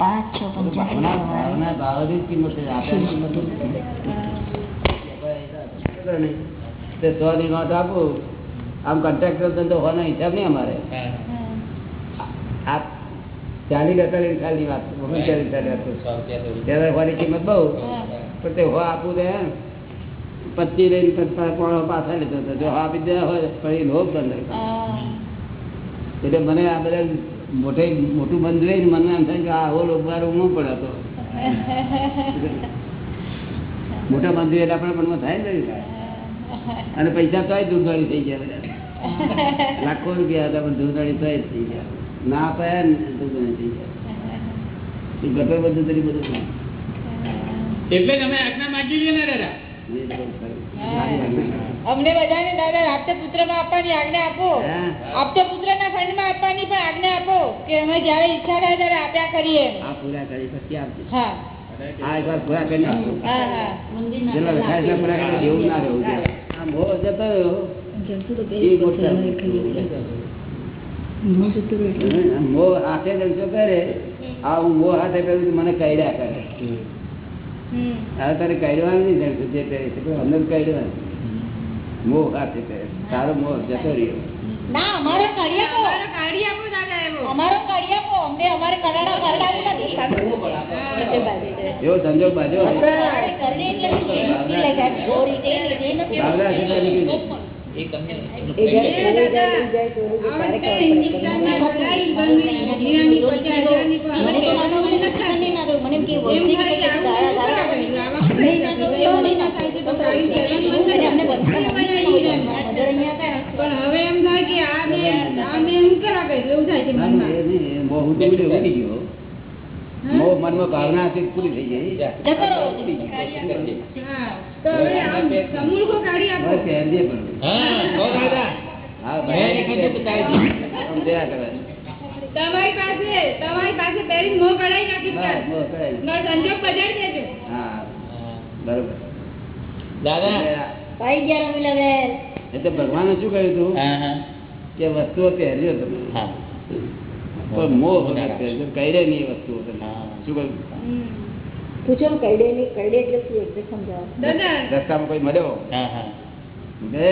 પાંચ છ. સો ની નોટ આપું. આમ કોન્ટ્રાક્ટર ધંધો હોવાનો હિસાબ નહીં અમારે. આ ચાલી બેતાલીસ સાલની વાત ઓગણચાલીસ સાલની વાત ત્યારે હોવાની કિંમત બહુ. પણ તે હો આપું દે પચીસ લઈને પચાસ પોણો પાછા લીધો હતો જો આપી દે હોય પછી લોભ બંધ એટલે મને આ બધા મોટે મોટું બંધ જોઈને મને એમ થાય કે આ આવો લોભ વાળો હું પણ હતો. મોટા બંધ એટલે આપણા મનમાં થાય ને અને પૈસા તોય દૂધવાળી થઈ ગયા બધા. લાખો રૂપિયા હતા પણ દૂધવાળી તોય થઈ ગયા. ના પાયા ને દૂધવાળી થઈ ગયા. ગટર બધું તરી બધું એટલે તમે આજ્ઞા માગી લઈએ ને દાદા. અમને બધાને દાદા આપતા પુત્રમાં આપવાની આજ્ઞા આપો. આપતા પુત્ર ના ફંડમાં આપવાની પણ આજ્ઞા આપો કે અમે જયારે ઈચ્છા થાય ત્યારે આપ્યા કરીએ. આ પૂરા કરી પછી આપજો. હા. આ એક વાર પૂરા કરી નાખો હા હા. જેટલા લખાય પૂરા કરી દેવું ના રહેવું જોઈએ. આ જતો રહ્યો એ મોટા હમ, મોહ હાથે જલસો કરે આ હું મોહ હાથે કરું મને કઈડ્યા કરે. હમ. હવે તારે કઈડવાનું નહીં જે પહેરે છે અમને કઈડવાનું મોહ હાથે તારો મોહ જતો રહ્યો. ના અમારો કાઢી આપો. અમારો કાઢી આપો દાદા એવો. અમારો કાઢી આપો. અમને અમારે કરાડા કરાડાવું નથી. એવો સંજોગ બાજુ હોય. કરડી મોહ ગયો. મોહ મનમાં ભાવના હતી પૂરી થઈ ગઈ. તો તમારી પાસે તમારી પાસે પહેરીને મોં કઢાઈ નાખી મોહ સંજોગ બજાડી દેજો હા બરોબર. દાદા. ભગવાને શું કહ્યું હતું હા. કે વસ્તુઓ પહેર્યો તમે. હા. પણ મોહ વગર. શું કહ્યું? પૂછો કઈડે કઈડે એટલે શું એટલે સમજાવો. રસ્તામાં કોઈ મળ્યો? હા હા. બે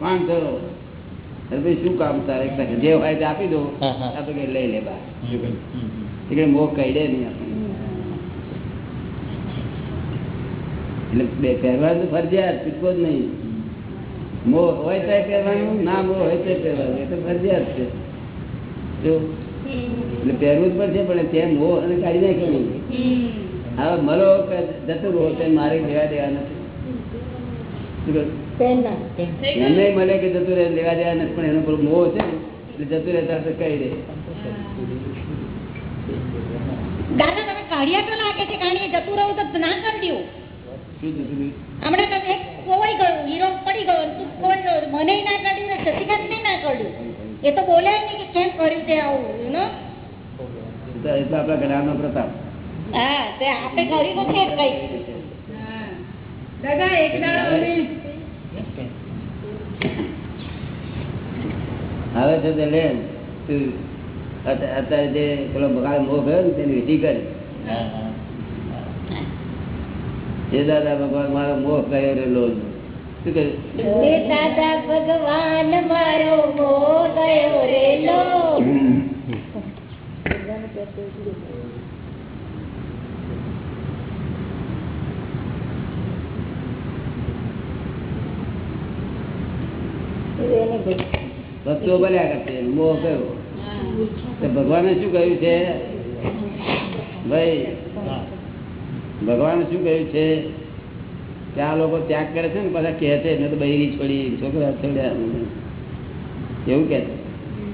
કોણ છો? ભાઈ શું કામ તારે? જે હોય તે આપી દો લઈ લે બા. એટલે મોહ કઈડે નહીં આપણને એટલે બે પહેરવાનું ફરજિયાત ચૂકવો જ નહીં. મોહ હોય તો પહેરવાનું ના મોહ હોય તો પહેરવાનું. એ તો ફરજિયાત છે. જો એટલે પહેરવું જ પડશે પણ તે મોહ અને કાઢી નાખ્યો નહીં હવે મરો કે જતું રહો તે મારે લેવા દેવા નથી. એમને મળે કે જતું રહે લેવા દેવા નથી પણ એનો પેલો મોહ છે ને એટલે જતું રહેતા તો કહી દે. દાદા તમે કાઢી આપેલો લાગે છે? કારણે જતું રહું તો ના કાઢ્યું જતું હમણાં તમે ખોવાઈ ગયું હીરો પડી ગયો તું ખોવાઈ ગયો. મને ના કાઢ્યું ને શશિકાંત ના કાઢ્યું. એ તો બોલ્યા નહીં કે કેમ કર્યું તે આવું યુ નો એ તો- એ તો આપણા ઘરાનો પ્રતાપ. હા તે આપણે કર્યું નથી કઈ દાદા એક દાડો આવે છે તે લે તું અત- અત્યારે જે પેલો બગાડ મોહ ગયો ને તેની વિધિ કરી. હા હા. એ દાદા ભગવાન મારો મોહ ગયો રેલો લોન. દાદા ભગવાન મારો મોહ ગયો રે લો. વસ્તુઓ બન્યા કરશે મોહ કયો? ભગવાને શું કહ્યું છે? ભાઈ ભગવાને શું કહ્યું છે? આ લોકો ત્યાગ કરે છે ને, પાછા કહે છે, મેં તો બૈરી છોડી, છોકરા છોડ્યા. એવું કે છે.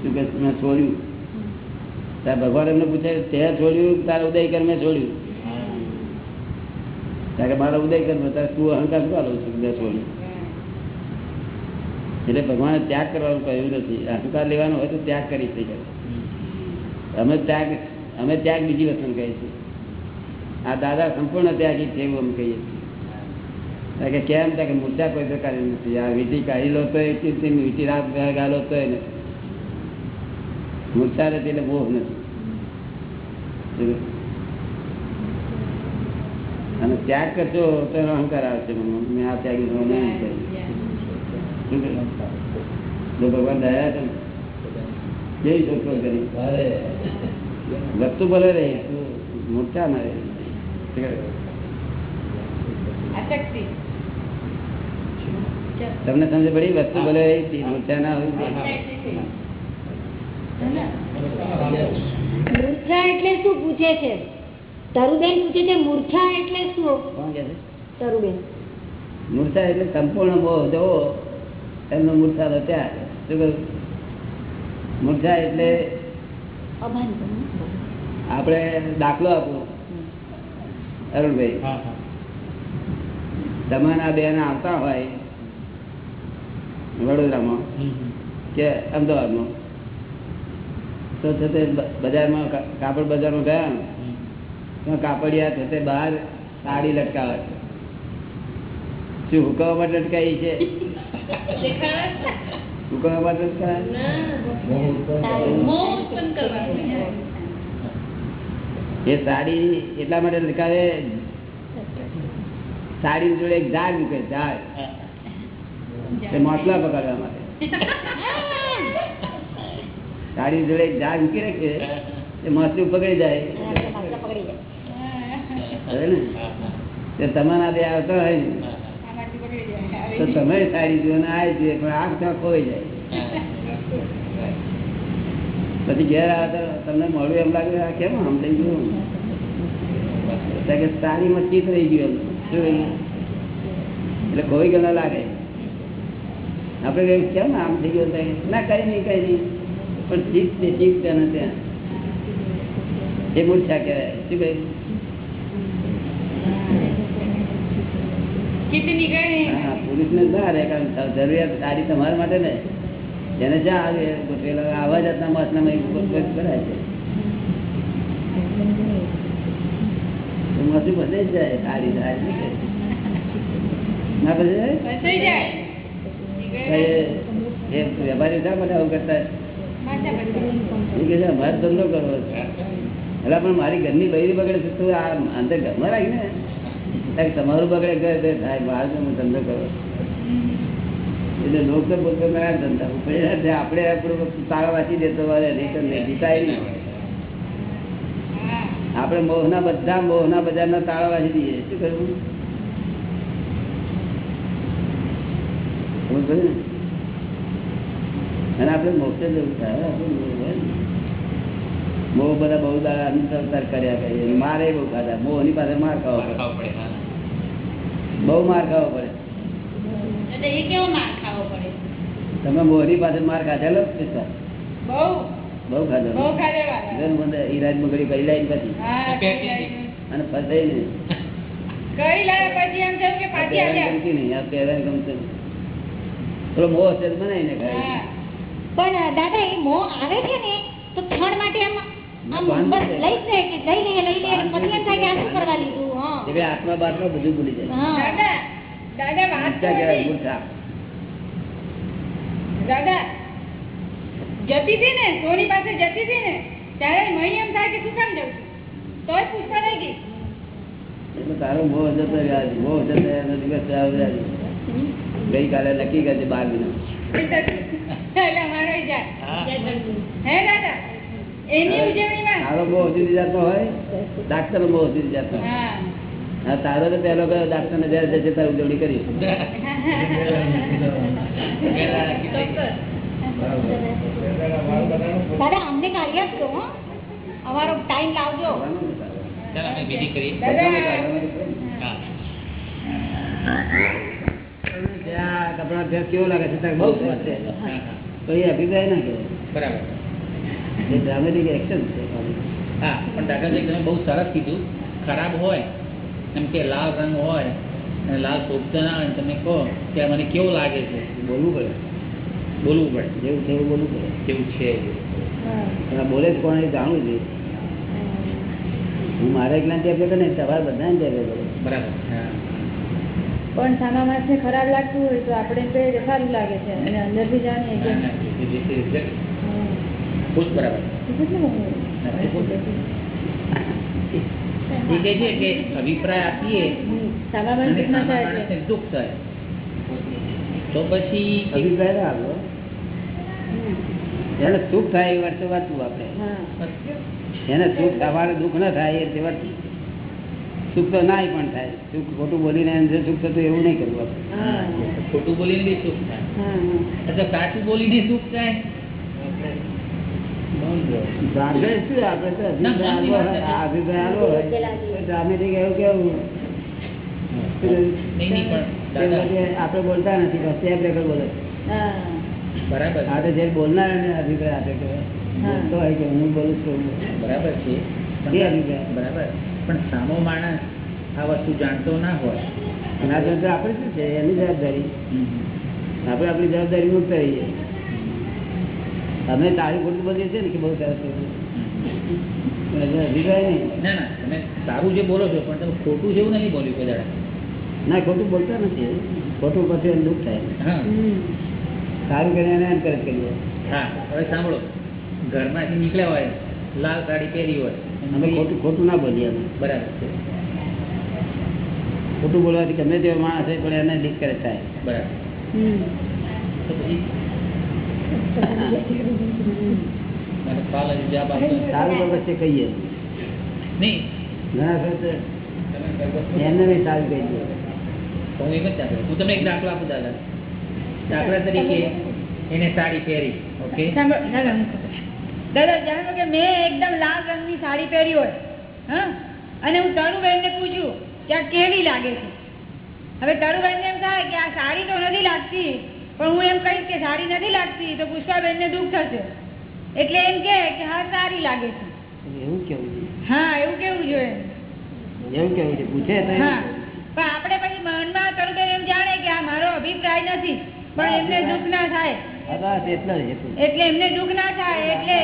શું કે મેં છોડ્યું. ત્યાં ભગવાન એમને પૂછે, તે છોડ્યું? તારા ઉદય મેં છોડ્યું. ત્યારે મારા ઉદય કર્મ તારે તું અહંકાર શું આલો છું? મેં છોડ્યું. એટલે ભગવાને ત્યાગ કરવાનું કહ્યું નથી. અહંકાર લેવાનો હોય તો ત્યાગ કરી શકે અમે ત્યાગ અમે ત્યાગ બીજી વસ્તુ કહીએ છીએ આ દાદા સંપૂર્ણ ત્યાગી છે એવું અમે કહીએ છીએ. કે કેમ ત્યાં કે મૂર્છા કોઈ પ્રકારની નથી. આ વીટી કાઢી લો તો એ વીટી રાત ગાલો તો નથી. મૂર્છા નથી એટલે મોહ નથી. અને ત્યાગ કરશો તો એનો અહંકાર આવશે મને. મેં આ ત્યાગી છું, નહીં કર્યું. શું જો ભગવાન દયા છે ને, કેવી શોધખોળ કરી? વસ્તુ ભલે રહી તું મોટા ના રહી. તમને સમજ પડી? વસ્તુ ભલે મૂર્છા ના હોય. મૂર્છા એટલે શું પૂછે છે? તરુબેન પૂછે છે મૂર્છા એટલે શું? કોણ કહે છે? તરુબેન મૂર્છા એટલે સંપૂર્ણ મોહ જવો એમનો મૂર્છા તો ત્યાં શું કહ્યું? મૂર્છા એટલે આપણે દાખલો આપો. અરુણભાઈ. હા હા. તમારા બેન આવતા હોય વડોદરામાં. કે અમદાવાદમાં. તો છે બજારમાં કાપડ બજારમાં ગયા તો કાપડિયા છે બહાર સાડી લટકાવે છે. શું હુકવા માટે લટકાવી છે? હુકવા માટે લટકાવે એ સાડી એટલા માટે લટકાવે? સાડી જોડે એક ઝાડ મૂકે ઝાડ તે મોસલા પકડવા માટે. સાડી જોડે ઝાડ મૂકી રાખે એ મોસલું પકડી જાય. પકડી જાય હવે ને? તે તમારા બે આવતા હોય ને જાય તો તમે સારી જુઓ ને આ જોઈએ પણ આંખ ત્યાં ખોઈ જાય. પછી ઘેર આવતા તમને મળ્યું એમ લાગે આ કેમ આમ થઈ ગયું તો કે સાડીમાં ચિત રહી ગયું એમ. એટલે કોઈ ગયો ના લાગે. આપણે કહ્યું કેમ આમ થઈ ગયો ના કઈ નહીં કઈ નહીં. પણ ચીક તે ચીક ત્યાં ત્યાં. એ મૂર્છા કહેવાય. શું કહ્યું? જરૂરિયાત સારી તમારા માટે ને. જેને જ્યાં આવે આવા જાતના માસનામાં કરાય છે. માથું બધે જાય સારી સારી ના? ફસાઈ જાય. વેપારી શા માટે આવું કરતા અમારે ધંધો કરવો એટલે પણ મારી ઘરની બૈરી બગડે તું આ અંદર ઘરમાં તારે તમારું બગડે, ઘર થાય બહાર ધંધો કરો એટલે લોક પોતે કયા ધંધા ઉપડે આપણે આપણું તાળા વાંચી દેતો તો નહીં જીતાય નહીં આપણે મોહના બધા, મોહના બજારના તાળા વાંચી દઈએ, શું કરવું? અને આપણે મોક્ષે જવું થાય આપણે મોહ હોય ને. મોહ બધા બહુ દાડા અનુસંધાન કર્યા કરીએ મારે બહુ ખાધા. મોહની પાસે માર ખાવો પડે. બહુ માર ખાવો પડે. એટલે એ કેવો માર ખાવો પડે? તમે મોહની પાસે માર ખાધેલો બહુ? બહુ ખાધેલો. બહુ ઈરાજ મગડી કરી લાઈન પછી. અને ફસાઈ નહીં કઈ લાયા પછી એમ થયું કે પાછી આવ્યા. નહીં. આ પહેરાને ગમતું મોહ બનાવીને ખાય. પણ દાદા એ મોહ આવે છે ને તો માટે આમ બધું ભૂલી જાય. દાદા દાદા. દાદા જતી હતી ને સોની પાસે જતી હતી ને ત્યારે મને એમ થાય કે શું કામ જવું તોય લઈ ગઈ એટલે તારો મોહ જતો રહ્યા. મોહ જતો. ગઈકાલે નક્કી કરજે બાર મહિના એટલે મારો જાય હા. હે દાદા? એની ઉજવણીમાં? તારો તો પેલો કયો ડાક્ટર ને જયારે જશે તારે ઉજવણી કરી દાદા અમને કાઢી આપજો હો. અમારો ટાઈમ લાવજો. ચાલ અમે વિધિ કરીએ. કપડા ત્યાં કેવો લાગે છે બહુ સરસ છે. તો એ અભિપ્રાય ના કેવો બરાબર. એ ડ્રામેટિક એક્શન છે હા પણ દાદાજી તમે બહુ સરસ કીધું. ખરાબ હોય એમ કે લાલ રંગ હોય અને લાલ શોભતો ના હોય તમે કહો કે મને કેવું લાગે છે? બોલવું પડે. બોલવું પડે. જેવું છે એવું બોલવું પડે. કેવું છે પણ બોલે જ કોણ એ જાણવું જોઈએ હું મારા એકલા ત્યાં નહીં તમારે બધાને બરાબર. હા. પણ સામા માણસને ખરાબ લાગતું હોય તો આપણે તો એ સારું લાગે છે. અને અંદરથી જાણીએ કે એ કહે છે અભિપ્રાય આપીએ સામા માણસને દુઃખ થાય. તો પછી અભિપ્રાય ના આવ્યો. એને સુખ થાય એ વર્ષે વાંચવું આપણે. એને સુખ થવાનું દુઃખ ન થાય એ સુખ તો નાય પણ થાય. સુખ ખોટું બોલીને જે સુખ થતું એવું નહીં કરવું ખોટું બોલીને બી સુખ થાય. હા. હા સાચું બોલીને સુખ થાય? આપડે ના, નથી. અભિપ્રાય બોલતા. નથી બોલનાર અભિપ્રાય કે હું બોલું છું બરાબર છે. બરાબર. પણ સામો માણસ આ વસ્તુ જાણતો ના હોય. અને આ તો આપણે શું છે? એની જવાબદારી. આપણે આપણી જવાબદારી મુક્ત રહીએ અમે તારી ખોટું બોલીએ છે ને કે બહુ સરસ અભિપ્રાય નહીં. ના ના તમે સારું જે બોલો છો પણ તમે ખોટું જેવું નહીં બોલ્યું કોઈ દાડા. ના ખોટું બોલતા નથી. ખોટું પછી દુઃખ થાય. સારું કરીને એને એન્કરેજ કરીએ હા હવે સાંભળો. ઘરમાંથી નીકળ્યા હોય લાલ સાડી પહેરી હોય અમે ખોટું ખોટું ના બોલીએ અમે. બરાબર. છે ખોટું બોલવાથી ગમે તેવો માણસ હોય પણ એને થાય. બરાબર. જ જવાબ આપતો સારું તો કહીએ. નહીં. ઘણા એમને બી સારું કહી દઈએ તો હું એમ જ દાખલો હું તમને એક દાખલો આપું દાદા. દાખલા તરીકે એને સાડી પહેરી. ઓકે? દાદા. જાણો કે મેં એકદમ લાલ રંગની સાડી પહેરી હોય હા? અને હું તરુબેનને પૂછ્યું કે આ કેવી લાગે છે? હવે તરુબેનને એમ થાય કે આ સાડી તો નથી લાગતી પણ હું એમ કહીશ કે સાડી નથી લાગતી તો પુષ્પાબેનને દુઃખ થશે. એટલે એમ કે હા સારી લાગે છે. એવું કેવું હા એવું કેવું જોઈએ. એવું કેવું છે પૂછે હા. પણ આપણે પછી મનમાં તરુબેન એમ જાણે કે આ મારો અભિપ્રાય નથી પણ એમને દુઃખ ના થાય. એટલો એમને દુઃખ ના થાય એટલે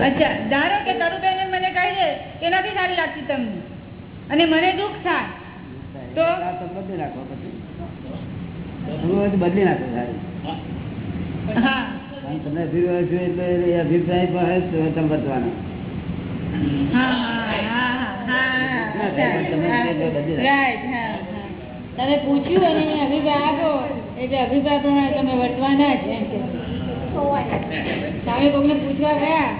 અચ્છા ધારો કે તરુબેન મને કહી દે કે નથી સારી લાગતી તમને અને મને દુઃખ થાય તો? બદલી નાખો પછી. બદલી નાખો સારું. હા. તમને અભિપ્રાય છે એટલે અભિપ્રાય પણ તમે બદલવાનો હા હા હા હા રાઈટ હા. તમે પૂછ્યું અને અભિપ્રાય આપો એટલે અભિપ્રાય પ્રમાણે તમે વર્તવાના છે એમ કે. સામે કોકને પૂછવા ગયા?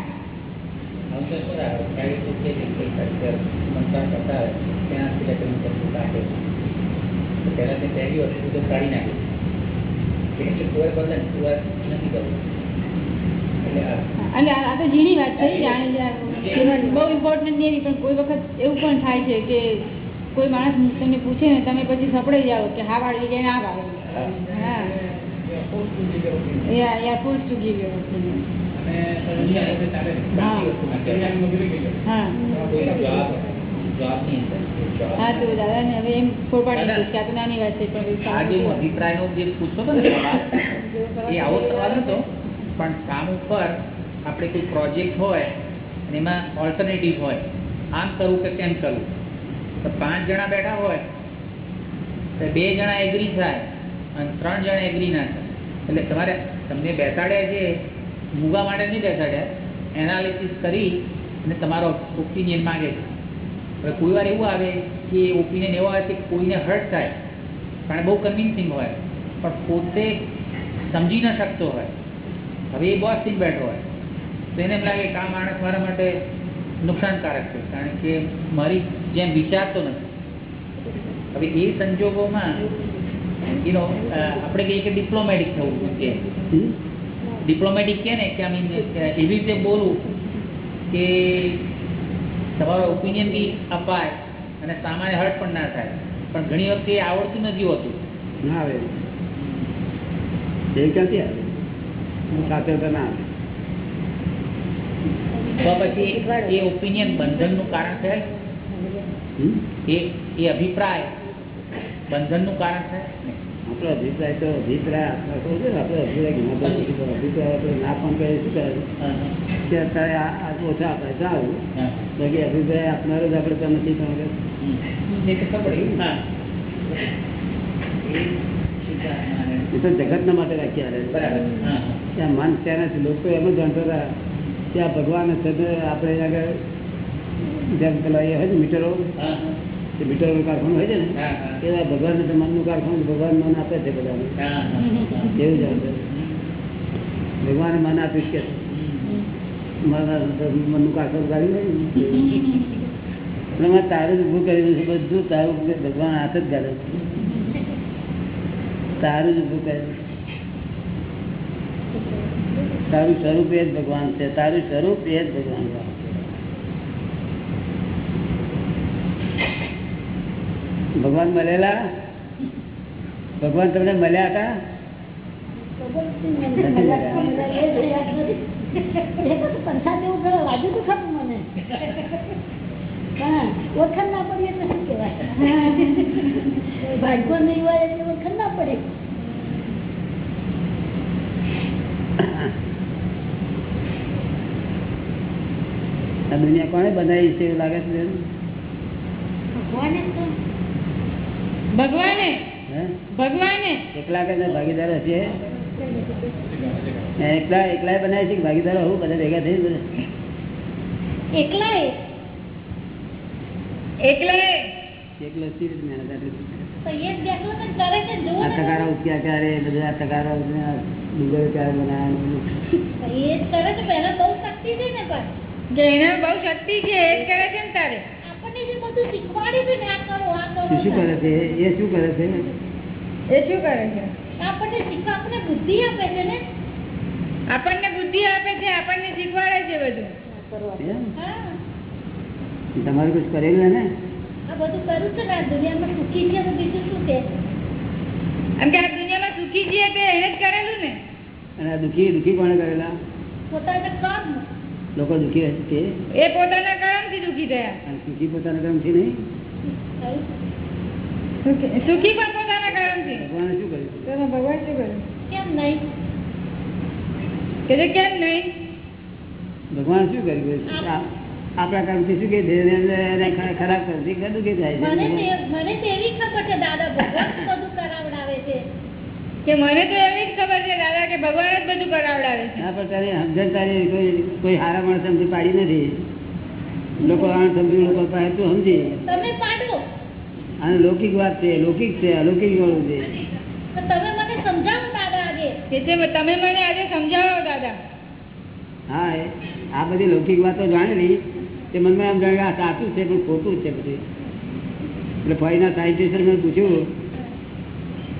એટલે આ આ તો ઝીણી વાત થઈ જાણી બહુ ઇમ્પોર્ટન્ટ નહીં પણ કોઈ વખત એવું પણ થાય છે કે કોઈ માણસ તમને પૂછે ને તમે પછી સપડાઈ જાઓ કે હા વાળી કે ના વાળી. હા. Yeah yeah fools to give your opinion હા. હા. તો દાદાને હવે એમ ખોટ દઈશ કે આ તો નાની વાત છે પણ અભિપ્રાયનો જે પૂછતો હતો ને એ આવો સવાલ હતો પણ કામ ઉપર આપણે કોઈ પ્રોજેક્ટ હોય અને એમાં ઓલ્ટરનેટિવ હોય આમ કરવું કે કેમ કરવું તો પાંચ જણા બેઠા હોય, તો બે જણા એગ્રી થાય અને ત્રણ જણા એગ્રી ના થાય. એટલે તમારે તમને બેસાડ્યા છે, મૂગા માટે નહીં બેસાડ્યા એનાલિસિસ કરી અને તમારો ઓપિનિયન માગે છે. હવે કોઈ વાર એવું આવે કે ઓપિનિયન એવો આવે કે કોઈને હર્ટ થાય પણ બહુ કન્વિન્સિંગ હોય, પણ પોતે સમજી ન શકતો હોય. હવે એ બોસથી બેઠો હોય, તો એને એમ લાગે કે માણસ મારા માટે નુકસાનકારક છે, કારણ કે મારી જેમ વિચારતો નથી. હવે એ સંજોગોમાં યુનો આપણે કહીએ કે ડિપ્લોમેટિક થવું છે ડિપ્લોમેટિક કે ને કે આઈ મીન એવી રીતે બોલવું કે તમારો ઓપિનિયન બી અપાય અને સામાન્ય હર્ટ પણ ના થાય. પણ ઘણી વખતે એ આવડતું નથી હોતું. ના આવે. એ ક્યાંથી આવે? સાથે તો ના આવે. તો પછી એ ઓપિનિયન બંધનનું કારણ થાય? એ એ અભિપ્રાય બંધનનું કારણ છે? આપણો અભિપ્રાય તો અભિપ્રાય આપણે કહું છું ને આપણે અભિપ્રાય આપણે ના પણ કરીએ શું કરે કે અત્યારે આ ઓછા આપણે સારું બાકી અભિપ્રાય આપનારો જ આપણે તો નથી તમારે એ તો જગતના માટે રાખ્યા બરાબર. ત્યાં મન ત્યાં લોકો એમ જ જાણતા હતા ત્યાં ભગવાન આપડે આપણે આગળ જેમ પેલા એ હોય મીટરો. હા. મીટરનું કારખાનું હોય છે ને? હા હા. એવા ભગવાન મનનું કારખાનું ભગવાન મન આપે છે બધાને. એવું જ આવે ભગવાને મન આપ્યું કે મનનું કારખાનું તારું જ ઊભું કર્યું છે બધું તારું ભગવાન હાથ જ ગાળે તારું જ ઊભું કર્યું તારું સ્વરૂપ એ જ ભગવાન છે. તારું સ્વરૂપ એ જ ભગવાન છે. ભગવાન મળેલા? ભગવાન તમને મળ્યા હતા? ઓળખાણ ના પડી એટલે શું કહેવાય? ભાગ્ય નહીં હોય એટલે ઓળખાણ ના પડે. આ દુનિયા કોને બનાવી છે એવું લાગે છે? ભગવાને તો ભગવાને ભગવાને. એકલા કે ભાગીદાર હશે? એકલા એકલા બનાવી છે ભાગીદાર હું બધા ભેગા થઈ બધા એકલા એકલા એકલો સી રીતે મહેનત આ ને. ટકારા ક્યારે? બધા આ ડુંગર ક્યારે બનાવ્યા તો એ જ કરે છે પહેલા બહુ શક્તિ છે ને પણ. બહુ શક્તિ છે એ જ કરે છે ને તારે. શું કરે છે? એ શું કરે છે એ શું કરે છે? આપણને બુદ્ધિ આપે છે ને? આપણને બુદ્ધિ આપે છે આપણને શીખવાડે છે બધું. તમારું કશું કરેલું ને આ બધું કરું છે ને આ દુનિયામાં સુખી છે તો બીજું શું કે? આ દુનિયામાં સુખી છીએ તે એને જ કરેલું ને? અને આ દુઃખી દુઃખી કોણે કરેલા? પોતાના કામ લોકો દુઃખી છે એ પોતાના કર્મથી દુઃખી થયા સુખી પોતાના કર્મથી નહીં? સુખી પણ પોતાના કર્મથી ભગવાન શું કર્યું? ભગવાન શું કર્યું? કેમ નહીં? કે કેમ નહીં? ભગવાન શું કર્યું? આપણા કામથી શું કે? ખરાબ મને મને તો એવી ખબર છે દાદા ભગવાન બધું કરાવડાવે છે. કે મને તો એવી જ ખબર છે દાદા કે ભગવાન જ બધું કરાવડાવે છે. ના પણ તારી સમજણ તારી કોઈ કોઈ હારા માણસ સમજી પાડી નથી. લોકો આણ સમજી લોકો પાસે તો સમજી. તમે પાડો. અને લૌકિક વાત છે લૌકિક છે અલૌકિક વાળું છે. તમે મને સમજાવો દાદા આજે. કે છે તમે મને આજે સમજાવો દાદા. હા એ આ બધી લૌકિક વાતો જાણેલી તે મનમાં એમ જાણે આ સાચું છે પણ ખોટું છે બધું. એટલે ફોઈના સાયન્ટિસ્ટ મેં પૂછ્યું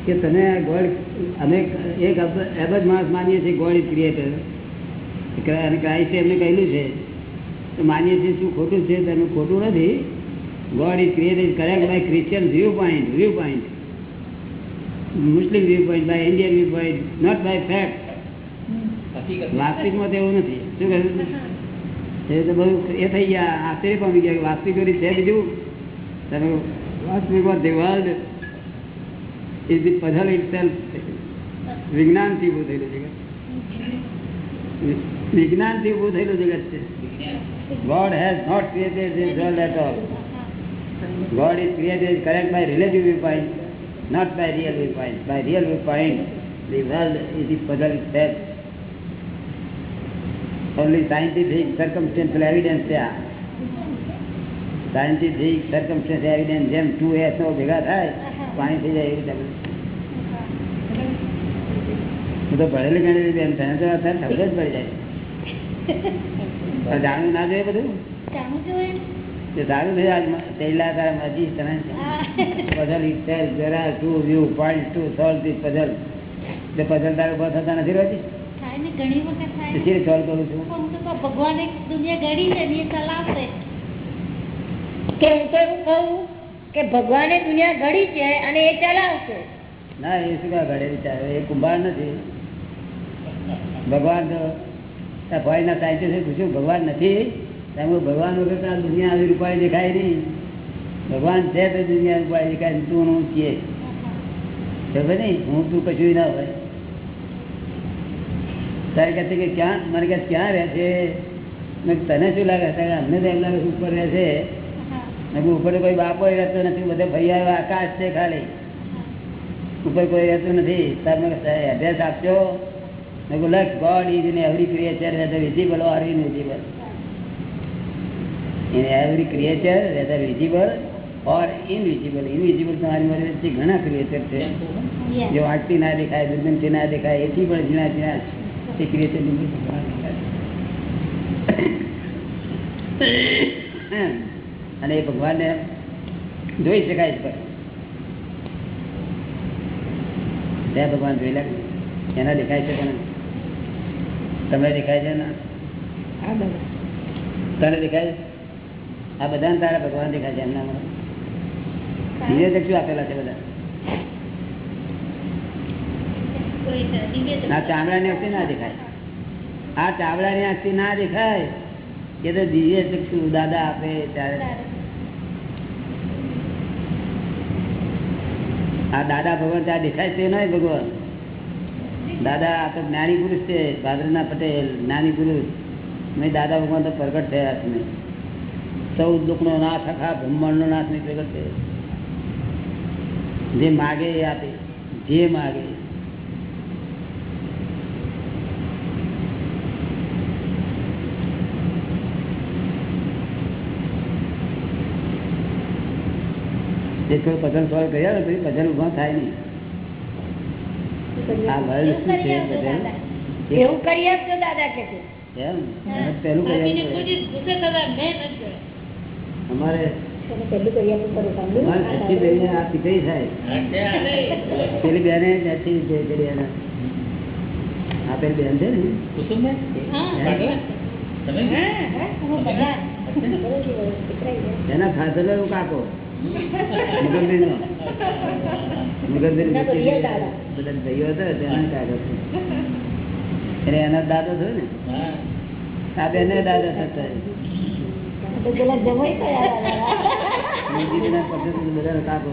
કે તને ગોડ અમે એક અબ- અબજ માણસ માનીએ છીએ ગોડ ઇઝ ક્રિએટર અને ક્રાઇસ્ટે એમને કહેલું છે. માનીએ છીએ શું ખોટું છે? તમે ખોટું નથી. God is created correct by Christian view point view point Muslim view point by Indian view point not by fact વાસ્તવિકમાં તો એવું નથી. શું કહ્યું? એ તો બધું એ થઈ ગયા. આશ્ચર્ય પામી ગયા વાસ્તવિક છે બીજું? તમે વાસ્તવિકમાં the world is the puzzle itself વિજ્ઞાનથી ઊભું થયેલું જગત. વિજ્ઞાનથી ઊભું થયેલું જગત છે. God has not created this world at all. God is created correct by relative viewpoint, not by real viewpoint. By real viewpoint, the world is the puzzle itself. Only scientific circumstantial evidence there. Scientific circumstantial evidence જેમ two એસ નો ભેગા થાય પાણી થઈ જાય એવી રીતે હું તો ભણેલી ગણેલી બેન થાય તો ખબર જ પડી જાય જાણવું ના જોઈએ બધું સારું થયું આજ પહેલા તારા મજી તારા ઊભા થતા નથી? ઘણી વખત કરું છું? ભગવાને દુનિયા ઘડી છે એ ચલાવશે કે હું તો એવું કહું કે ભગવાને દુનિયા ઘડી છે અને એ ચલાવશે ના, એ શું કાં ઘડે વિચારે? એ કુંભાર નથી. ભગવાન તો scientist એ પૂછ્યું, ભગવાન નથી? તો એમ ભગવાન વગર તો દુનિયા આવી રૂપાળી દેખાય નહીં. ભગવાન છે તો દુનિયા રૂપાળી દેખાય તું હું છીએ. ખબર નહીં? હું તું કશું ના હોય. તારે કહે છે કે ક્યાં મને કહે ક્યાં રહે છે? મેં તને શું લાગે? તારે અમને તો એમ લાગે ઉપર રહે છે. મેં ઉપર કોઈ બાપો રહેતો નથી. બધે ભાઈ આકાશ છે ખાલી. ઉપર કોઈ રહેતું નથી. તાર મને અભ્યાસ આપજો. Look, God is in every creature, whether visible or invisible. In every creature, whether visible or invisible. Invisible તમારી મારી ઘણા ક્રિએચર છે. જો આંખથી ના દેખાય દુર્ગંધથી ના દેખાય એથી પણ ઝીણા ઝીણા એ ક્રિએચર અને એ ભગવાનને જોઈ શકાય છે ત્યાં ભગવાન જોઈ લાગે એના દેખાય છે પણ તમે દેખાય છે ને? આ તને દેખાય છે? આ બધા તારા ભગવાન દેખાય છે એમના દિવ્ય ચક્ષુ આપેલા છે બધા. કોઈ ચામડા આ ચામડાની આંખથી ના દેખાય. આ ચામડા ની આંખથી ના દેખાય. એ તો દિવ્ય ચક્ષુ દાદા આપે ત્યારે. આ દાદા ભગવાન ત્યાં દેખાય છે નહીં ભગવાન? દાદા, આ તો જ્ઞાની પુરુષ છે, ભાદરના પટેલ, જ્ઞાની પુરુષ. મેં દાદા ભગવાન તો પ્રગટ થયા છે નહીં. ચૌદ લોકનો નાથ, આખા બ્રહ્માંડનો નાથ નહીં પ્રગટ થયો. જે માગે એ આપે, જે માગે. એ થોડું પઝલ સોલ્વ કર્યા ને, પછી પઝલ ઊભા થાય નહીં આ વર્લ્ડ શું છે પઝલ એવું કરી આપજો દાદા? કે છે. એમ? એમ પહેલું કરી અમારે પેલું કરી આપવું પડે સાંભળ્યું? અમારે સચ્ચી બેને છે ને? હા. એના ખાતર કાકો. મુગલબેન નો દાદા. બધા ભાઈઓ હતા તેના કાકો એટલે એના દાદો થયો ને. આ બેને દાદા થતા તો કાકો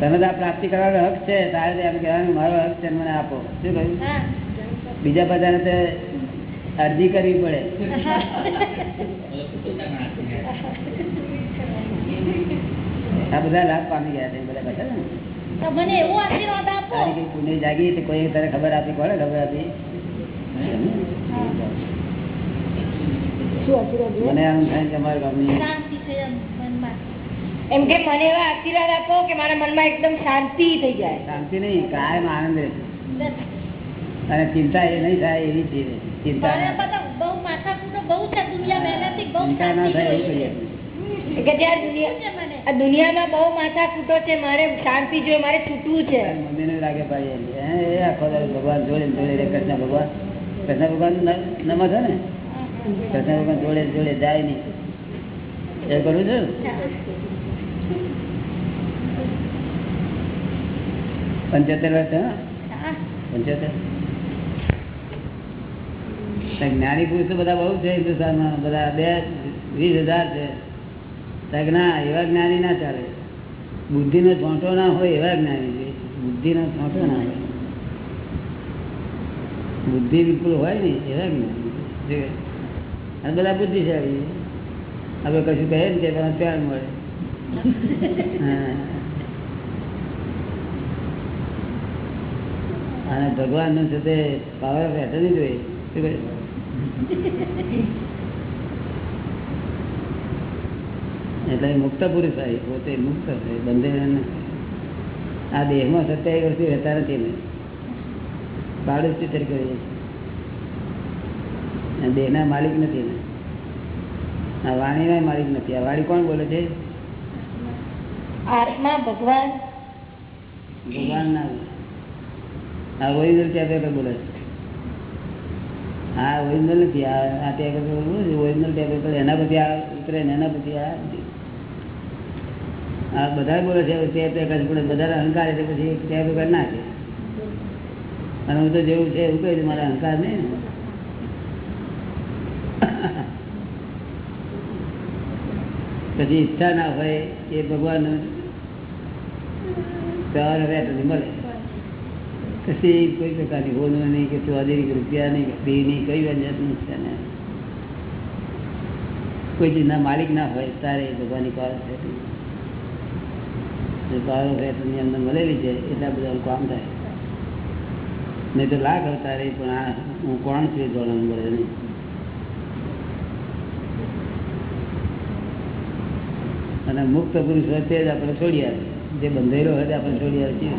તને આ પ્રાપ્તિ કરવાનો હક છે તારે એમ કહેવાનું મારો હક છે મને આપો. શું કહ્યું? હા. બીજા બધાને તો અરજી કરવી પડે. આ બધા લાભ પામી ગયા છે બધા બેઠા મને એવું આશીર્વાદ આપો. પુણ્ય જાગી તો કોઈ તને ખબર આપી કોને ખબર આપી? શું આશીર્વાદ જોઈએ? મને આમ થાય કે અમારા ગામની શાંતિ છે એમ કે મને એવા આશીર્વાદ આપો કે મારા મનમાં એકદમ શાંતિ થઈ જાય. શાંતિ નહીં કાયમ આનંદ રહે. અને ચિંતા એ નહીં થાય એવી ચીજ ચિંતા મારે ના થાય. બધા બહુ માથાકૂટો બહુ છે દુનિયા પહેલાથી બહુ ચિંતા ના થાય એવું જોઈએ કરીએ કે જ્યાં શું દુનિયા છે મને? આ દુનિયામાં બહુ માથા કૂટો છે મારે શાંતિ જોઈએ મારે છૂટવું છે. મમ્મીને લાગે પાડીએ આખો ભગવાન જોડે ને જોડે કૃષ્ણ ભગવાન. કૃષ્ણ ભગવાન નમત હે ને? કૃષ્ણ ભગવાન જોડે જોડે જાય નહીં. એ કરું છું? પંચોતેર વર્ષ. પંચોતેર? જ્ઞાની પુરુષ તો બધા બહુ છે હિન્દુસ્તાનમાં બધા બે વીસ હજાર છે. ના, એવા જ્ઞાની ના ચાલે. બુદ્ધિનો છોંટો ના હોય એવા જ્ઞાની બુદ્ધિ બુદ્ધિનો છોંટો ના હોય. બુદ્ધિ બિલકુલ હોય ને એવા જ્ઞાની. અને બધા બુદ્ધિશાળી આપડે કશું કહે ને તે પણ પ્યાર મળે. અને ભગવાનનું છે તે પાવર ઓફ નહીં જોઈએ? એટલે મુક્ત પુરુષ થાય પોતે મુક્ત થાય બંધેલા નથી આ દેહમાં સત્યાવીસ વર્ષથી રહેતા નથી ને. બાળુસ્તી તરીકે રહીએ છીએ. દેહના માલિક નથી ને. આ વાણીના માલિક નથી. આ વાણી કોણ બોલે છે? આત્મા ભગવાન. ભગવાન ના આ ઓરિજિનલ ક્યાં બોલે છે. આ ઓરિજિનલ નથી, આ રેકર ઓરિજિનલ ટેપ રેકર એના પછી આ ઉતરે ને એના પછી આ આ બધા બોલે છે ટેપ રેકર પણ બધા અહંકાર એટલે પછી ટેપ રેકર ના છે અને હું તો જેવું છે એવું કહી દઉં મારા અહંકાર નહીં પછી ઈચ્છા ના હોય એ ભગવાન સવાર વેટ મળે કશી કોઈ પ્રકારની હોનું નહીં કે ચોધરી રૂપિયા નહીં કે ફી નહીં, કઈ જાતનું છે ને કોઈ ચીજના માલિક ના હોય, તારે ભગવાનની પાસે છે જે ફેટની અંદર મળેલી છે, એટલા બધા કામ થાય. નહીં તો લાખ અવતારે, પણ આ હું કોણ છું જોવાનું મળે નહીં. અને મુક્ત પુરુષ હોય તે જ આપણે છોડી આવે જે બંધેલો હોય તે આપણે છોડી આવે છીએ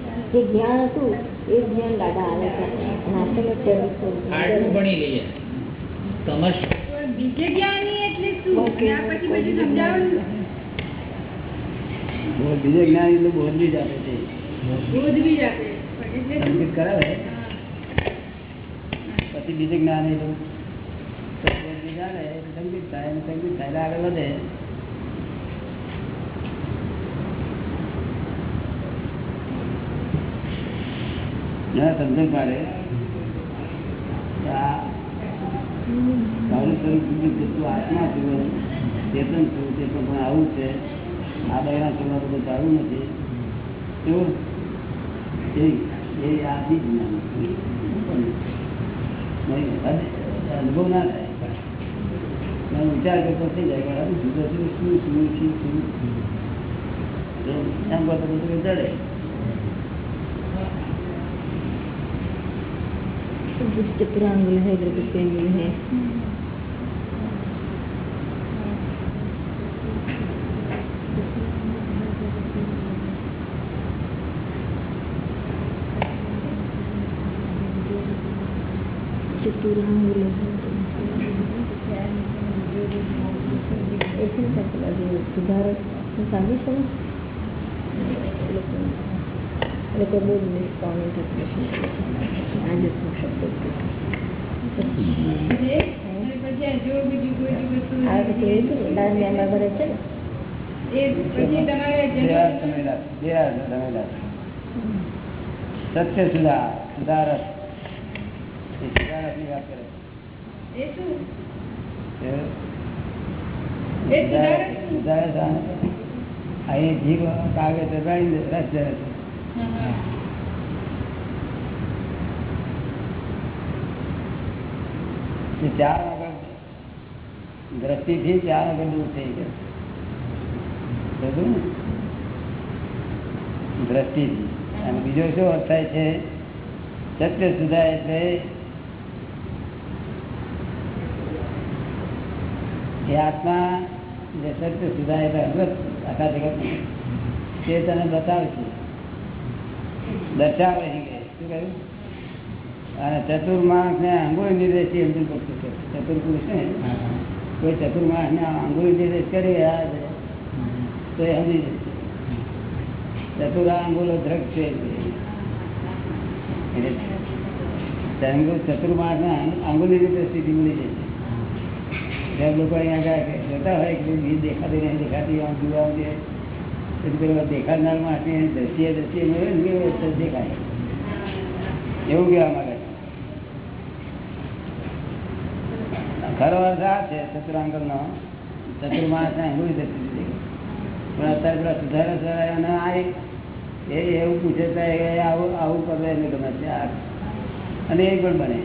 જે જ્ઞાન હતું એ જ્ઞાન દાદા આવે છે. અને આપણને પ્રવીણ ભણી લઈએ. સમજ બીજે જ્ઞાની એટલે શું? પછી બધું સમજાવવાનું બોલ બીજે જ્ઞાન એટલે બોલવી જ આપે છે. બોધવી જ આપે. સંગીત કરાવે? પછી બીજે જ્ઞાન એટલું સંગીત થાય સંગીત થાય આગળ વધે. ના, સમજણ પાડે તારું સ્વરૂપ બીજું તું આત્મા છું ચેતન પણ આવું છે. આ બહેરા કરવા બધું સારું નથી. એવું એ જ જ્ઞાન. અનુભવ ના થાય. વિચાર કરતો થઈ જાય કે શું શું શું શું? એમ કરતો બધું ચડે चतुरांगुल है इधर कुछ अंगुल है चतुरांगुल ऐसे नहीं सकता जो सुधारक સાંભળી શકો એ લોકો એ લોકો બહુ નિષ્કામ ઇન્ટરપ્રિટેશન આજે શું શબ્દ પછી અને પછી આ જો બીજું કોઈ બી વસ્તુ આ પછી એ શું દાન મ્યાનમાર ભરે છે સત્ય સુધા સુધારકની વાત કરે આ- અહીં જીવ કાગળ રસ ધરે હા, હા. એ ચાર આગળ દ્રષ્ટિથી ચાર આગળ દૂર થઈ ગયો? દ્રષ્ટિથી. અને બીજો શું અર્થ થાય છે? સત્ય સુધા એટલે એ આત્મા જે સત્ય સુધા એટલે અગત આખા જગત તે તને બતાવશે. દર્શાવે શું કહ્યું? અને ચતુર્માસ ને આંગોળી નિર્દેશથી સમજણ પડતું છે. ચતુર્પુરુષ ને કોઈ ચતુર્માસ ને આંગોળી નિર્દેશ કરી રહ્યા છે તો એ સમજી જશે ચતુરા અંગુલો દ્રગ છે. અંગુ- ચતુર્માસ ને અંગુલી રીતે સ્થિતિ મળી જશે જેમ લોકો અહીંયા જોતા હોય કે બીજ દેખાતી નહીં દેખાતી આમ જોવા આવજે પછી પેલા દેખાડનાર માણસની દ્રષ્ટિએ દ્રષ્ટિએ મળે ને દેખાય. એવું કહેવા માંગે છે ખરો અર્થ આ છે ચતુરાંગલ નો. ચતુર્માસ ને પણ અત્યારે પેલા સુધારા સુધારા ના આ એ એવું પૂછે તો આવું આવું કરે એને ગમે છે આ અને એ પણ બને.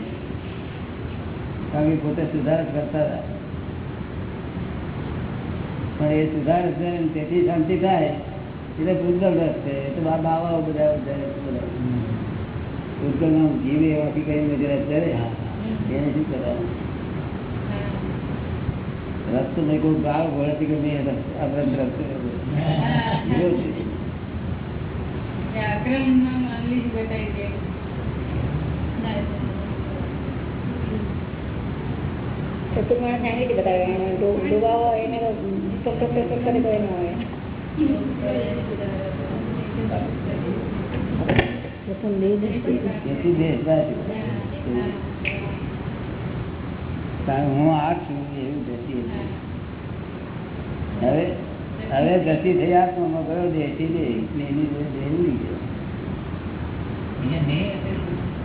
કારણ કે પોતે સુધારક કરતા હતા. પણ એ સુધાર છે તેથી શાંતિ થાય એટલે ભૂતગલ રસ છે. એ તો બા બાવાઓ બધા બધા. બધા ભૂતગલનો જીવ એવાથી કઈ નજર કરે. એને શું કરવાનું રસ્તો મેં કોઈ ગાળ વળતી કે મેં રસ્તો આપણે રસ્તો જીવો છે એ આક્રમણમાં માનલી જ બતાવી દે ના, ચતુર્માસ એની રીતે બતાવે એને ડો- ડોબા હોય એને તો ટક ટક ટક ટક કરે તો એનો હોય પ્રથમ બે દ્રષ્ટિ હું આ છું એવું દ્રષ્ટિ હતી. હવે હવે દ્રષ્ટિ થઈ આત્મામાં ગયો દેશી એની દેહ ગયો.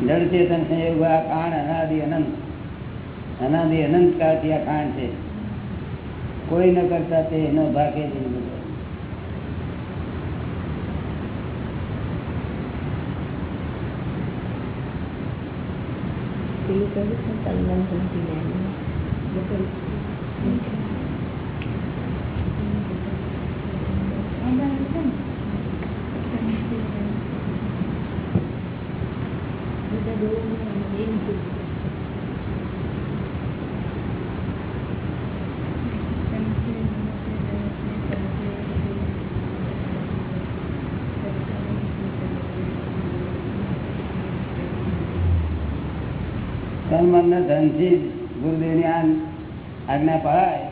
જળ ચેતન સંયોગ આ કાણ અનાદિ અનંત. અનાદિ અનંત કાળથી આ કાણ છે. કોઈ ન કરતા તે એનો ભાગે જ. તન મન ધનથી ગુરુદેવની ની આજ્ઞા પડાય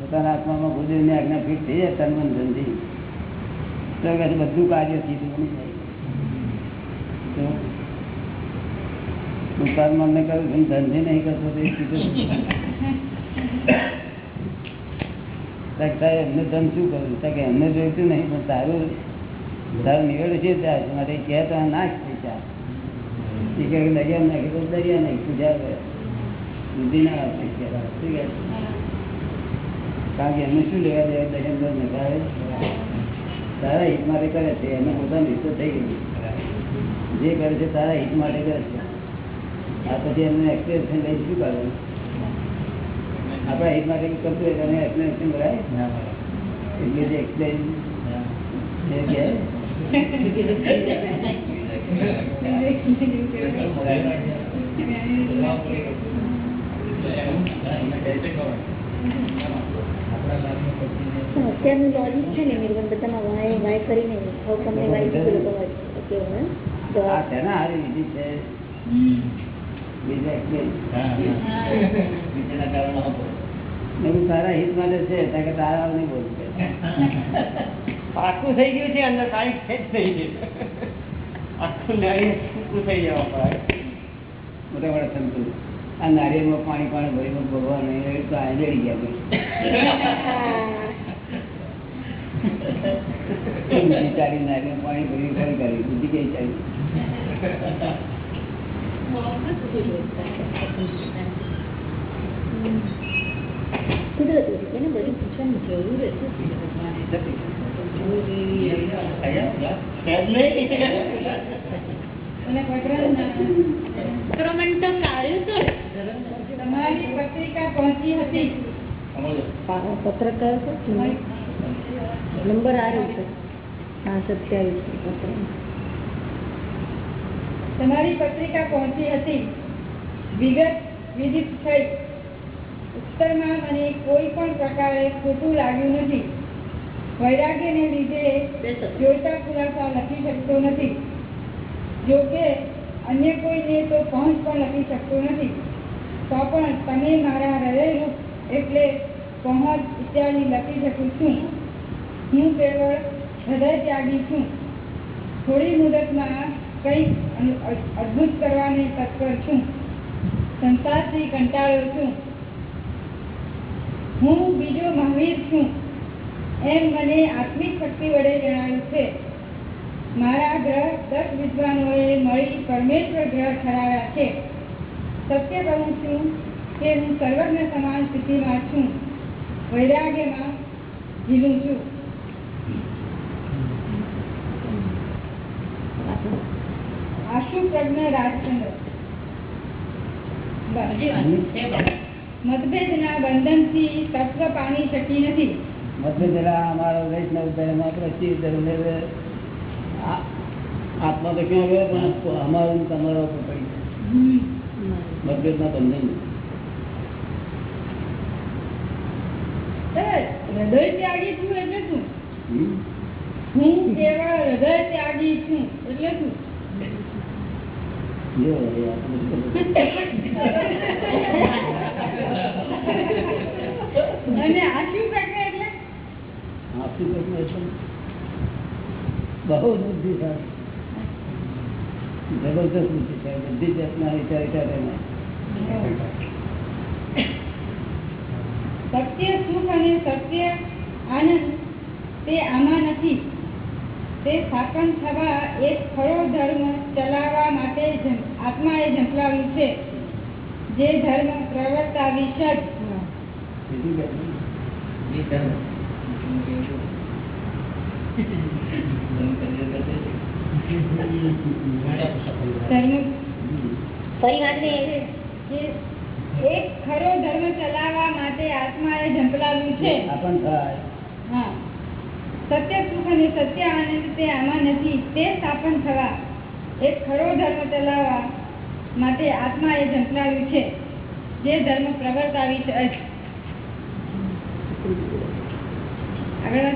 પોતાના આત્મામાં ગુરુદેવની આજ્ઞા ફીટ થઈ જાય તન મન ધનથી. તો બધું કાર્ય સીધું બની જાય. તો તન મન ને કરું છું ધનથી નહીં કરતો તો સીધું એમને ધન શું કરું? કે એમને જોઈતું નહીં પણ તારું તારું નિવેડ છે ત્યાં માટે કે તો નાશ થઈ ત્યાં દરિયા નાખી દરિયા નહીં પૂજા કરે બુદ્ધિ ના આપે કે કારણ કે એમને શું લેવા દેવા દરિયા અંદર નખાવે તારા હિત માટે કરે છે એમને પોતાનું હિસ્સો થઈ ગયું જે કરે છે તારા હિત માટે કરે છે આ પછી એમને એક્સપ્રેશન લઈ શું કરવાનું આપણા હિત માટે કરતું હોય તો એને એક્સપ્લેનેશન કરાય એટલે જે એક્સપ્લેન એ કહે પણ અત્યારનું લોજિક છે ને નિર્બંધ બધામાં વાય વાય કરીને કમ વાય people લોકો વાય કેવું હે તો આ શેના હારી વિધિ છે. કીધું તારા હિત માટે છે તારા નહીં બોલવું પાકું થઈ ગયું છે અંદર કાંઈ છે જ નહીં આખું થઈ જવા પડે મોટા મોટા સંતો આ નારિયેળમાં પાણી પાણી ભરીને ભગવાન એ તો આ ગયા. ચાલી નારિયેળ પાણી ભરી ફરી કરી બુદ્ધિ કઈ ચાલી તો ને. તમારી પત્રિકા પહોંચી હતી? પા- પત્ર કયો છે? નંબર આ રહ્યો છે. હા સત્યાવીસ તમારી પત્રિકા પહોંચી હતી? વિગત વિદિત થઈ. ઉત્તરમાં મને કોઈ પણ પ્રકારે ખોટું લાગ્યું નથી. વૈરાગ્યને લીધે જોઈતા ખુલાસા લખી શકતો નથી. જોકે અન્ય કોઈને તો પહોંચ પણ લખી શકતો નથી. તો પણ તમે મારા હૃદયરૂપ એટલે પહોંચ ઇત્યાદિ લખી શકું છું. હું કેવળ હૃદય ત્યાગી છું. થોડી મુદતમાં કંઈક અદ્ભુત કરવાને તત્પર છું. સંસારથી કંટાળ્યો છું. હું બીજો મહાવીર છું. એમ મને આત્મિક શક્તિ વડે જણાયું છે. મારા ગ્રહ દસ વિદ્વાનોએ મળી પરમેશ્વર ગ્રહ ઠરાવ્યા છે. સત્ય કહું છું કે હું સર્વજ્ઞ સમાન સ્થિતિમાં છું વૈરાગ્યમાં ઝીલું છું. આશુ પ્રજ્ઞ રાજચંદ્ર મતભેદના બંધનથી તત્વ પામી શકી નથી. મતભેદના અમારો વૈષ્ણવ ધર્મ આપણો ધર્મ આત્મા તો ક્યાં ગયો પણ અમારું તમારો પડી ગયું. મતભેદના બંધન સર, હૃદય ત્યાગી છું એટલે શું? હું કેવળ હૃદય ત્યાગી છું એટલે શું અને આશુ એટલે બહુ બુદ્ધિશાળી જબરદસ્ત બુદ્ધિશાળી બધી જાતના વિચાર વિચાર એમાં. સત્ય સુખ અને સત્ય આનંદ તે આમાં નથી. તે સ્થાપન થવા એક ખરો ધર્મ ચલાવવા માટે આત્માએ ઝંપલાવ્યું છે. જે ધર્મ પ્રવર્તા વિષદ. ફરી વાંચને જે એક ખરો ધર્મ ચલાવવા માટે આત્માએ ઝંપલાવ્યું છે. આપણ થાય. હા. સત્ય સુખ અને સત્ય આનંદ તે આમાં નથી તે સ્થાપન થવા. એક ખરો ધર્મ ચલાવવા માટે આત્માએ ઝંપલાવ્યું છે. જે ધર્મ પ્રવર્તાવી છે. આગળ.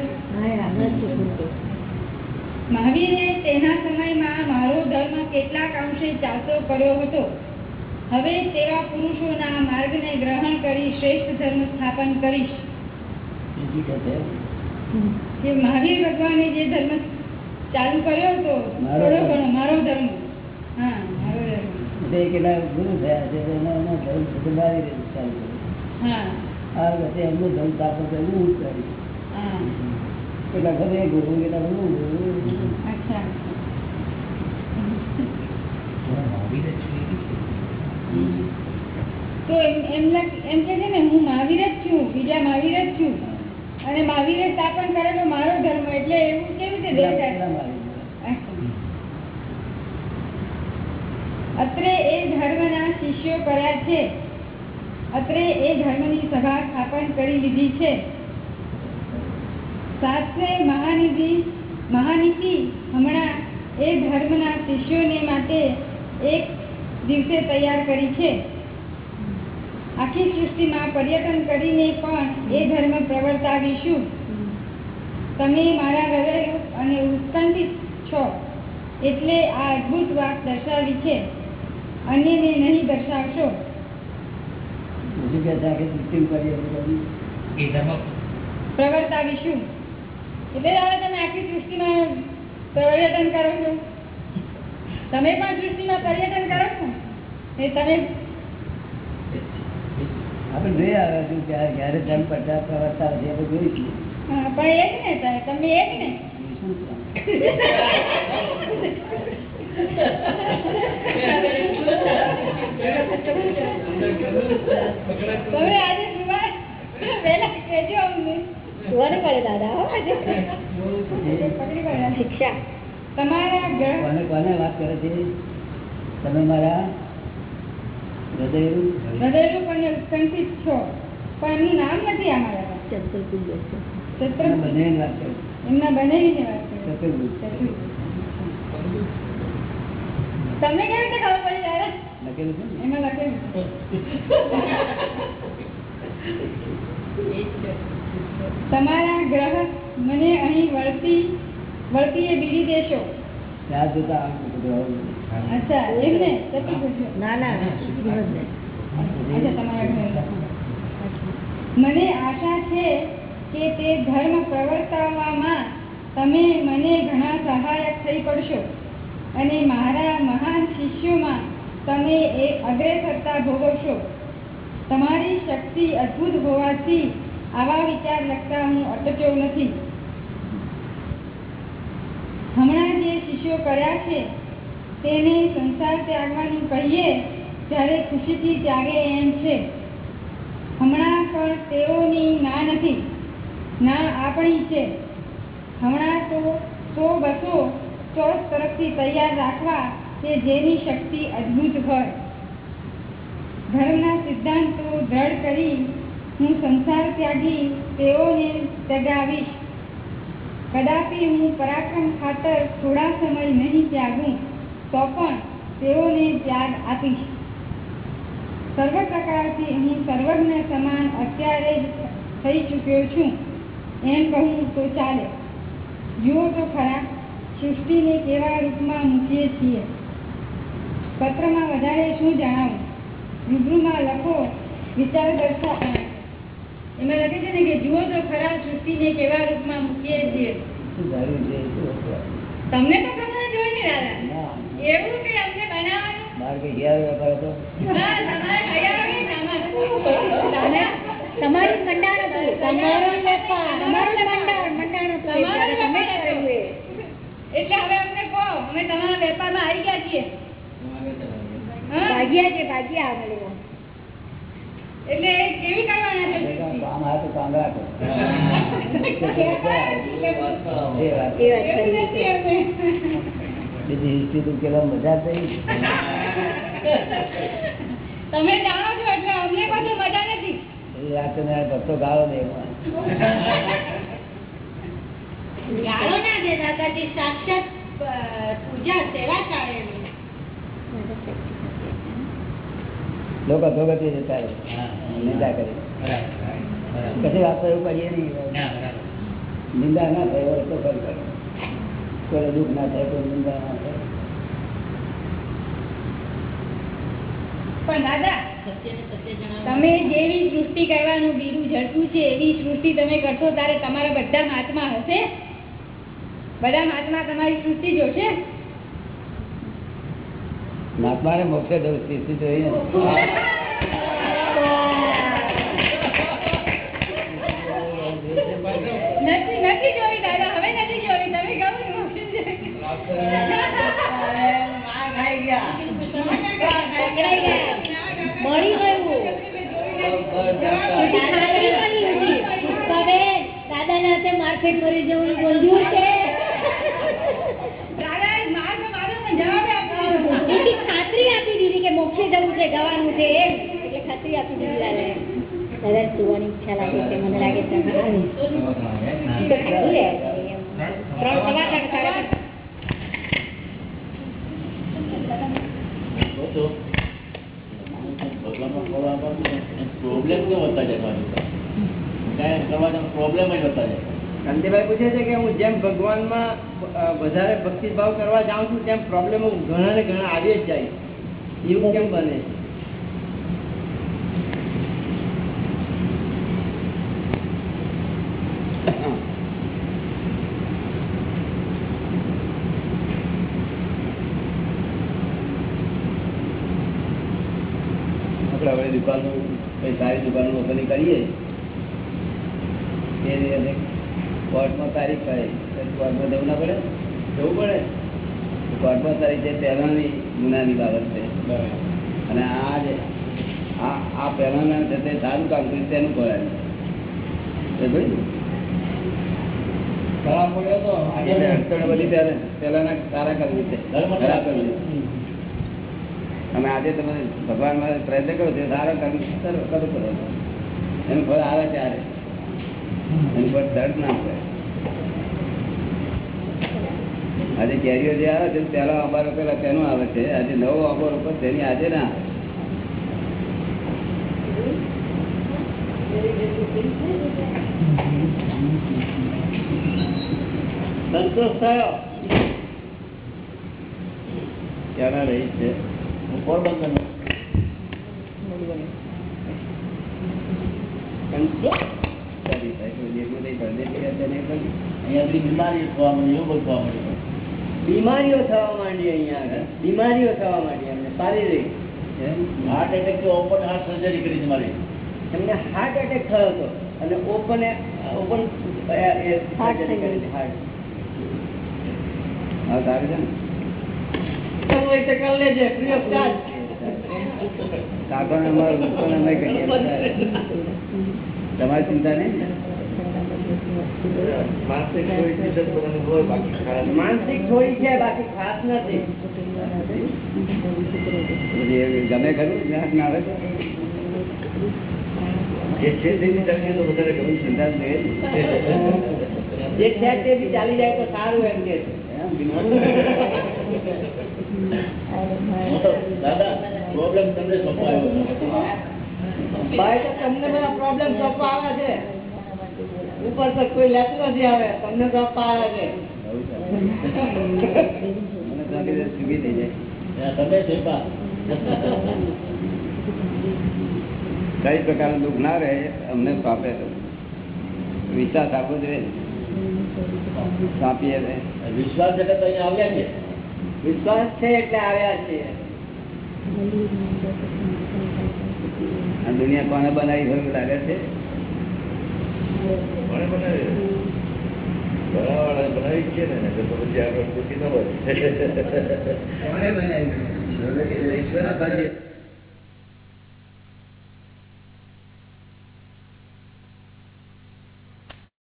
મહાવીરે તેના સમયમાં મારો ધર્મ કેટલાક અંશે ચાલતો કર્યો હતો. હવે તેવા પુરુષોના માર્ગને ગ્રહણ કરી શ્રેષ્ઠ ધર્મ સ્થાપન કરીશ. કે મહાવીર ભગવાને જે ધર્મ ચાલુ કર્યો હતો થોડો ઘણો મારો ધર્મ. હા મારો ધર્મ. એટલે કેટલા ગુરુ થયા છે તો એના એના ધર્મ બધું રીતે ચાલુ કર્યું. હા. આ વખતે એમનું ધર્મ સ્થાપન કર્યું. હું. કેટલા ખબર ગુરુ કેટલા ગુરુ. અચ્છા. તો એમ એમ કે છે ને હું મહાવીર જ છું બીજા મહાવીર જ છું. અને મહાવીરે સ્થાપન કરેલો મારો ધર્મ એટલે એવું કેવી રીતે. અત્રે એ ધર્મના શિષ્યો કર્યા છે. અત્રે એ ધર્મની સભા સ્થાપન કરી લીધી છે. શાસ્ત્રે મહાનિધિ મહાનીતિ હમણાં એ ધર્મના શિષ્યોને માટે એક દિવસે તૈયાર કરી છે. આખી સૃષ્ટિમાં પર્યટન કરીને પણ એ ધર્મ પ્રવર્તાવીશું. તમે મારા હૃદયરૂપ અને ઉત્કંઠિત છો એટલે આ અદ્ભુત વાત દર્શાવી છે. અન્યને નહીં દર્શાવશો. પ્રવર્તાવીશું. એટલે હવે તમે આખી સૃષ્ટિમાં પર્યટન કરો છો? તમે પણ સૃષ્ટિમાં પર્યટન કરો છો? એ તમે આપણે જોઈ આવ્યા છું ત્યારે આ ક્યારે પડતા પ્રવર્તા છે આપણે જોઈશું હા, પણ એ જ ને તમે એ જ ને તમે આજે સુવા વહેલા કહેજો અમને. સુવાનું પડે દાદા હો આજે. પકડી પડ્યા. શિક્ષા. કોને કોને વાત કરે છે? તમે મારા હૃદયરૂપ અને ઉત્કંઠિત છો. પણ એમનું નામ નથી અમારા ચતુર્ભુજ છે. ચતુર તમે બંનેની વાત કરો. એમના બનેવીને વાત કરે. ચતુર્ભુજ. ચતુર્ભુજ. તમને કેવી રીતે ખબર પડી દાદા? લખેલું છે એમાં લખેલું તમારા ગ્રહ મને અહીં વળતી વળતી એ બીડી દેશો. ત્યાં જોતા. અચ્છા એમ ને ના ના મને આશા છે કે તે ધર્મ પ્રવર્તાવવામાં તમે મને ઘણા સહાયક થઈ પડશો. અને મારા મહાન શિષ્યોમાં તમે એ અગ્રેસરતા ભોગવશો. તમારી શક્તિ અદ્ભુત હોવાથી આવા વિચાર લખતા હું અટક્યો નથી. હમણાં જે શિષ્યો કર્યા છે, તેને સંસાર ત્યાગવાનું કહીએ, ત્યારે ખુશીથી ત્યાગે એમ છે. હમણાં પણ તેઓની ના નથી, ના આપણી છે. હમણાં તો સો બસો ચોસ તરફથી તૈયાર રાખવા કે જેની શક્તિ અદ્ભુત હોય. ધર્મના સિદ્ધાંતો દ્રઢ કરી હું સંસાર ત્યાગી તેઓને ત્યગાવીશ. કદાપી હું પરાક્રમ ખાતર થોડા સમય નહીં ત્યાગું, તો પણ તેઓને ત્યાગ આપીશ. સર્વ પ્રકારથી હું સર્વજ્ઞ સમાન અત્યારે જ થઈ ચૂક્યો છું, એમ કહું તો ચાલે. જુઓ તો ખરા, સૃષ્ટિને કેવા રૂપમાં મૂકીએ છીએ. પત્રમાં વધારે શું જણાવું? રૂબરૂમાં લખો, વિચાર દર્શા એમાં લખે છે ને કે જુઓ તો ખરા સૃષ્ટિને કેવા રૂપમાં મૂકીએ છીએ? તમને તો ખબર જ હોય ને દાદા. એવું કે અમને બનાવવાનું? બહાર કઈ હિયારો વેપાર હતો હા, તમારે તૈયાર હોય તમારું મંડાણ હતું. તમારું વેપાર તમારું મંડાણ મંડાણ હતું તમારું જ એટલે તમે કર્યું એટલે હવે અમને કહો અમે તમારા વેપારમાં આવી ગયા છીએ. હા? ભાગ્યા છે ભાગ્યા લોકો એટલે એ કેવી કરવાના છે સૃષ્ટિ? કામ આવે તો કામ રાખો એ વાત એ વાત એવું ખરી નથી છે અમે. બીજી હિસ્ટ્રી તો કેવા મજા થઈ તમે જાણો છો એટલે અમને પાછું મજા નથી એ રાતે ને ભક્તો ગાળો દે એમાં. ગાળો ના દે દાદાજી સાક્ષાત અ, પૂજા સેવા ચાલે એમની. લોકો અધોગતિ જતા રહે નિંદા કરી. કશી વાત એવું કરીએ નહીં. નિંદા ના થાય તો ખરી કરે કોઈ દુઃખ ના થાય કોઈ નિંદા ના થાય. પણ દાદા સત્યને સત્ય જણાવો. તમે જેવી સૃષ્ટિ કરવાનું બીરું ઝડપું છે એવી સૃષ્ટિ તમે કરશો ત્યારે તમારા બધા મહાત્મા હશે? બધા મહાત્મા તમારી સૃષ્ટિ જોશે મહાત્માને મોક્ષે જવું સ્થિતિ જોઈ ને નથી નથી જોઈ દાદા હવે નથી જોઈ તમે કહો છો મોક્ષે જોઈ. પકડાઈ ગયા મળી ગયું. ખાતરી કરી માર્કેટ કરી જેવું બોલ્યું છે. ખાતરી આપી દીધી કે મોક્ષે જવું છે જવાનું છે એમ. એટલે ખાતરી આપી દીધી દાદાએ. દાદા સુવાની ઈચ્છા લાગે છે મને લાગે છે. ત્રણ સવા ત્રણ સાડા ત્રણ પ્રોબ્લેમ કેવો વધતા જાય કાંઈ કરવા પ્રોબ્લેમ જ કાંતિભાઈ પૂછે છે કે હું જેમ ભગવાનમાં વધારે ભક્તિભાવ કરવા જાઉં છું તેમ પ્રોબ્લેમો ઘણા ને ઘણા આવી જ જાય. એવું કેમ બને? આપણે દુકાનનું કઈ સારી દુકાનનું ઓપનિંગ કરીએ. એ કોર્ટમાં તારીખ પડે કોર્ટમાં જવું ના પડે? જવું પડે. કોર્ટમાં તારીખ છે પહેલાની ગુનાની બાબત છે. અને આ જે આ છે તે સારું કામ કર્યું તેનું ખોરાય આજે તમે ભગવાન પ્રયત્ન કરો છો સારા કર્મ કરો કરો કરો એનું ફળ આવે ત્યારે. આજે કેરીઓ જે આવે છે, પહેલો આંબા રોપેલા તેનો આવે છે? આજે નવો આંબો રોપે તેની આજે ના સંતોષ થયો. ક્યારે રહી છે? પોરબંદર બીમારીઓ થવા માંડી અહીંયા આગળ. બીમારીઓ થવા માંડી અમને શારીરિક. Heart attack open heart surgery કરી છે મારી. એમને હાર્ટ એટેક થયો હતો અને ઓપન ઓપન સર્જરી કરી હાર્ટ છે ને? કરવું હોય તો કરી લેજે ફ્રી ઓફ ચાર્જ કાકાને અમારે લોકોને અમે કહીએ તમારી ચિંતા નહીં? ગમે ખરું? જ્ઞાન ના આવે તો? છે તેની તકલીફ તો વધારે ગમે છે. ચિંતા જ નહીં. જે છે તે બી ચાલી જાય તો સારું એમ કે દાદા પ્રોબ્લેમ તમને સોંપાયો. તમને પ્રોબ્લેમ સોંપવા આવે છે. ઉપર તો કોઈ લેતું નથી આવે તમને તો પાડે છે. કઈ પ્રકારનું દુઃખ ના રહે અમને સોંપે તો. વિશ્વાસ આપવો જોઈએ સોંપીએ વિશ્વાસ એટલે તો અહીંયા આવ્યા છે. વિશ્વાસ છે એટલે આવ્યા છીએ આ દુનિયા કોને બનાવી હોય લાગે છે? કોણે બનાવી બનાવવાળાએ બનાવી છે ને તો પછી આપણે ખુશી ન હોય.